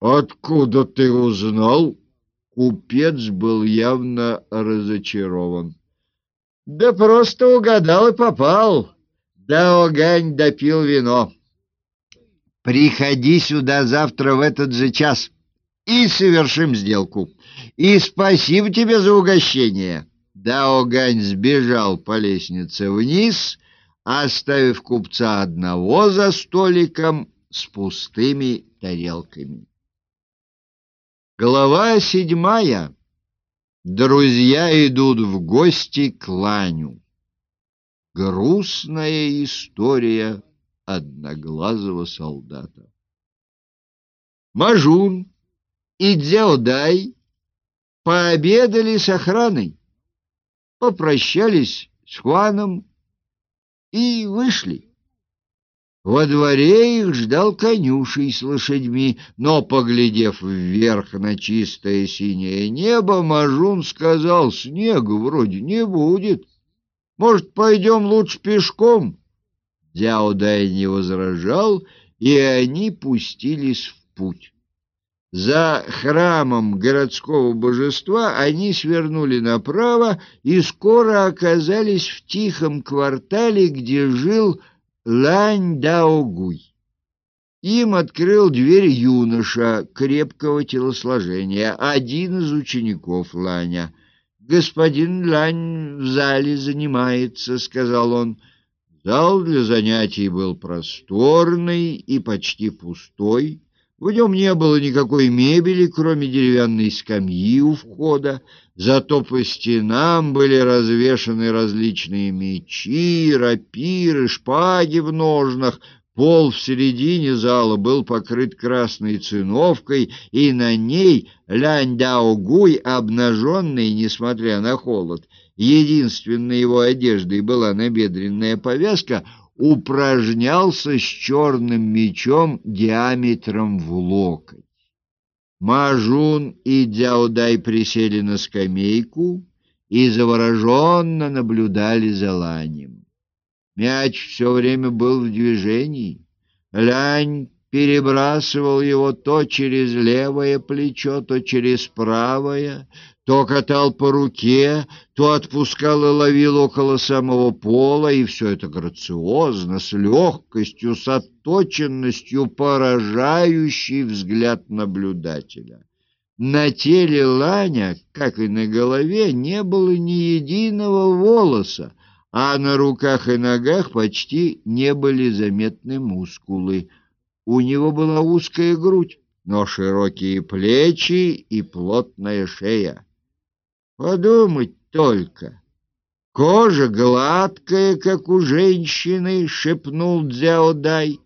Откуда ты узнал? Купец был явно разочарован. Да просто угадал и попал. Да огонь допил вино. Приходи сюда завтра в этот же час и совершим сделку. И спасибо тебе за угощение. Даогань сбежал по лестнице вниз, оставив купца одного за столиком с пустыми тарелками. Глава седьмая. Друзья идут в гости к Ланю. Грустная история одноглазого солдата. Мажун и Дзяодай пообедали с охраной попрощались с Хуаном и вышли. Во дворе их ждал конюшей с лошадьми, но, поглядев вверх на чистое синее небо, Мажун сказал, снега вроде не будет. Может, пойдем лучше пешком? Дяудай не возражал, и они пустились в путь. За храмом городского божества они свернули направо и скоро оказались в тихом квартале, где жил Лань Даогуй. Им открыл дверь юноша крепкого телосложения, один из учеников Ланя. «Господин Лань в зале занимается», — сказал он. Зал для занятий был просторный и почти пустой. В нем не было никакой мебели, кроме деревянной скамьи у входа, зато по стенам были развешаны различные мечи, рапиры, шпаги в ножнах. Пол в середине зала был покрыт красной циновкой, и на ней Лянь Даогуй, обнаженный, несмотря на холод, единственной его одеждой была набедренная повязка, упражнялся с черным мечом диаметром в локоть. Мажун и Дяудай присели на скамейку и завороженно наблюдали за Ланем. Мяч все время был в движении. Лянь перебрасывал его то через левое плечо, то через правое, то катал по руке, то отпускал и ловил около самого пола, и все это грациозно, с легкостью, с отточенностью, поражающий взгляд наблюдателя. На теле Ланя, как и на голове, не было ни единого волоса, а на руках и ногах почти не были заметны мускулы. У него была узкая грудь, но широкие плечи и плотная шея. Подумать только. Кожа гладкая, как у женщины, шепнул Дзяодай.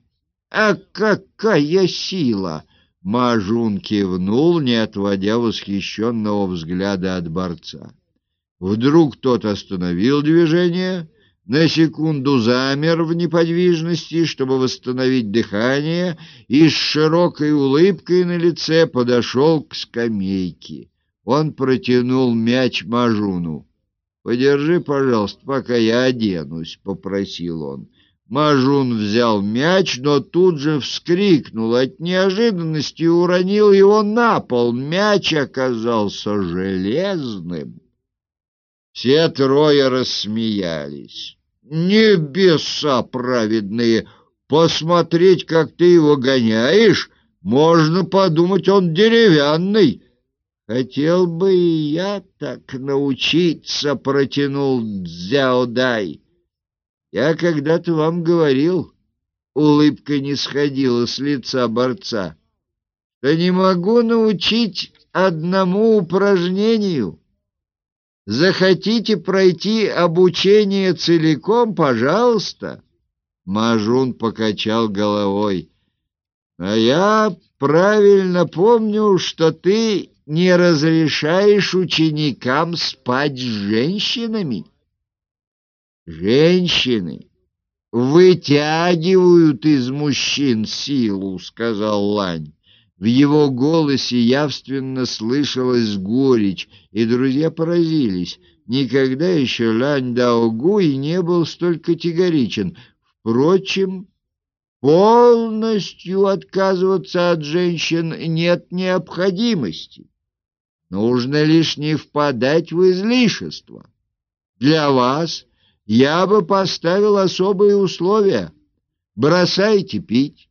А какая сила! Мажун кивнул, не отводя восхищенного взгляда от борца. Вдруг тот остановил движение, на секунду замер в неподвижности, чтобы восстановить дыхание, и с широкой улыбкой на лице подошел к скамейке. Он протянул мяч Мажуну. «Подержи, пожалуйста, пока я оденусь», — попросил он. Мажун взял мяч, но тут же вскрикнул от неожиданности и уронил его на пол. Мяч оказался железным. Все трое рассмеялись. «Небеса праведные! Посмотреть, как ты его гоняешь, можно подумать, он деревянный!» Хотел бы и я так научиться, протянул Дзяодай. Я когда-то вам говорил, улыбка не сходила с лица борца, что не могу научить одному упражнению. Захотите пройти обучение целиком, пожалуйста. Мажун покачал головой. А я правильно помню, что ты не разрешаешь ученикам спать с женщинами? Женщины вытягивают из мужчин силу, сказал Лань. В его голосе явственно слышалась горечь, и друзья поразились. Никогда еще Лань Даогуй не был столь категоричен. Впрочем, полностью отказываться от женщин нет необходимости. Нужно лишь не впадать в излишество. Для вас я бы поставил особые условия. Бросайте пить,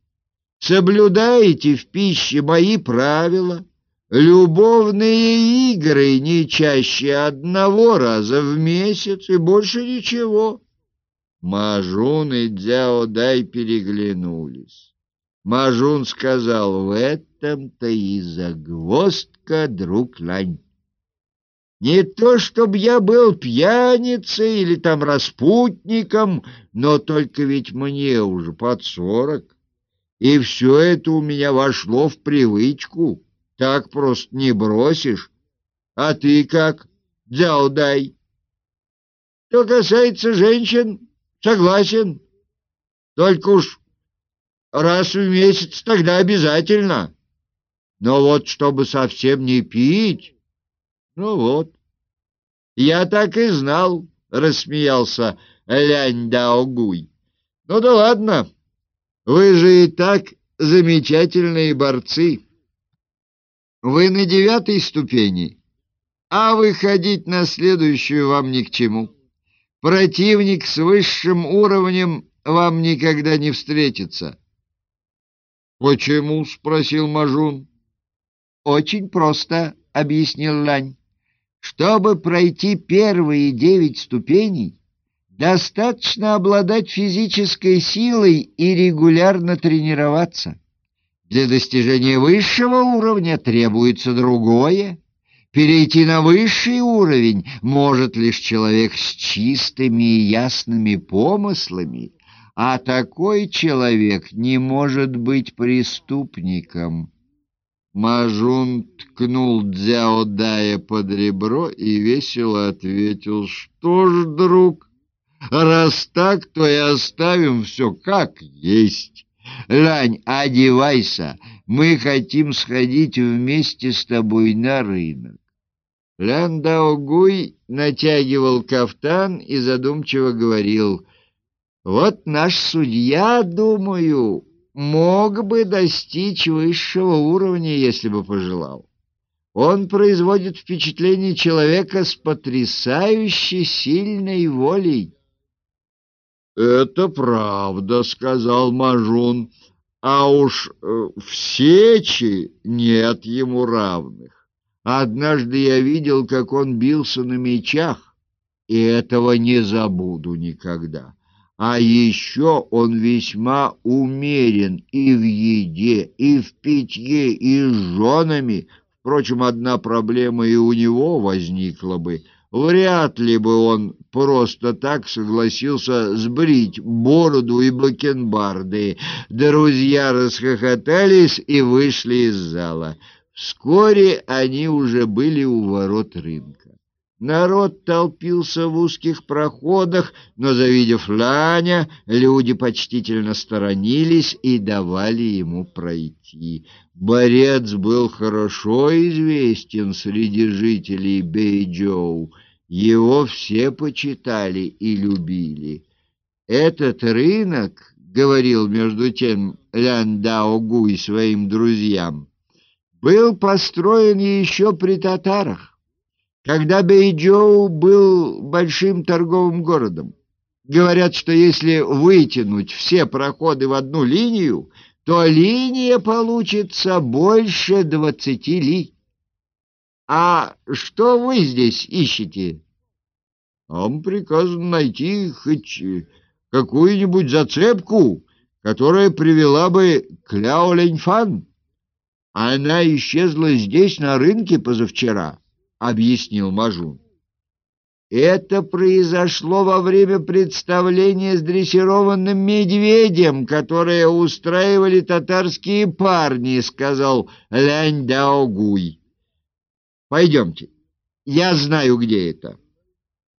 соблюдаете в пище мои правила, любовные игры не чаще одного раза в месяц и больше ничего. Мажун и Дзяодай переглянулись. Мажун сказал, в этом-то и загвоздка, друг Лань. Не то, чтобы я был пьяницей или там распутником, но только ведь мне уже под сорок, и все это у меня вошло в привычку. Так просто не бросишь. А ты как, Дзяодай? Что касается женщин, Согласен. Только уж раз в месяц тогда обязательно. Но вот чтобы совсем не пить... Ну вот. Я так и знал, рассмеялся Лянь Даогуй. Ну да ладно. Вы же и так замечательные борцы. Вы на девятой ступени, а выходить на следующую вам ни к чему. Противник с высшим уровнем вам никогда не встретится. Почему? спросил Мажун. Очень просто, объяснил Лань. Чтобы пройти первые девять ступеней, достаточно обладать физической силой и регулярно тренироваться. Для достижения высшего уровня требуется другое. Перейти на высший уровень может лишь человек с чистыми и ясными помыслами, а такой человек не может быть преступником. Мажун ткнул Дзяо Дая под ребро и весело ответил, «Что ж, друг, раз так, то и оставим все как есть. Лань, одевайся, мы хотим сходить вместе с тобой на рынок. Лян Даогуй натягивал кафтан и задумчиво говорил, «Вот наш судья, думаю, мог бы достичь высшего уровня, если бы пожелал. Он производит впечатление человека с потрясающе сильной волей». «Это правда», — сказал Мажун, — «а уж э, в сечи нет ему равных». Однажды я видел, как он бился на мечах, и этого не забуду никогда. А еще он весьма умерен и в еде, и в питье, и с женами. Впрочем, одна проблема и у него возникла бы. Вряд ли бы он просто так согласился сбрить бороду и бакенбарды. Друзья расхохотались и вышли из зала. Вскоре они уже были у ворот рынка. Народ толпился в узких проходах, но, завидев Ланя, люди почтительно сторонились и давали ему пройти. Борец был хорошо известен среди жителей Бэйджоу. Его все почитали и любили. Этот рынок, — говорил между тем Лян Дао своим друзьям, — был построен еще при татарах, когда Бейджоу был большим торговым городом. Говорят, что если вытянуть все проходы в одну линию, то линия получится больше двадцати ли. А что вы здесь ищете? Вам приказано найти хоть какую-нибудь зацепку, которая привела бы к Ляо Леньфан. Она исчезла здесь, на рынке, позавчера, — объяснил Мажун. Это произошло во время представления с дрессированным медведем, которое устраивали татарские парни, — сказал Лянь Даогуй. Пойдемте, я знаю, где это.